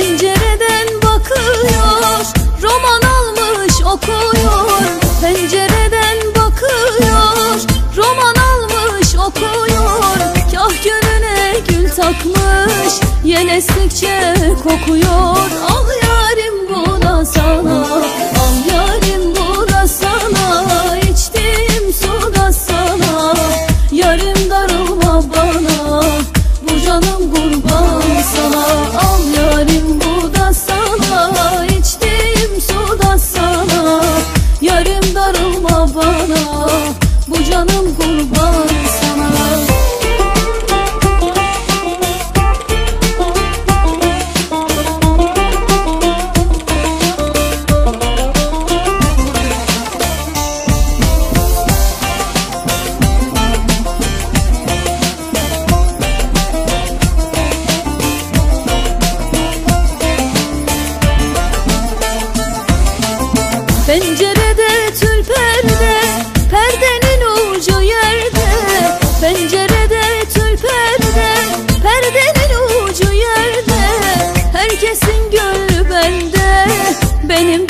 Pencereden bakıyor Roman almış okuyor. Pencereden bakıyor Roman almış okuyor. Kah gönlüne gül takmış Yel estikçe kokuyor. Al know. Pencerede tül perde Perdenin ucu yerde. Pencerede tül perde Perdenin ucu yerde. Herkesin gönlü bende Benim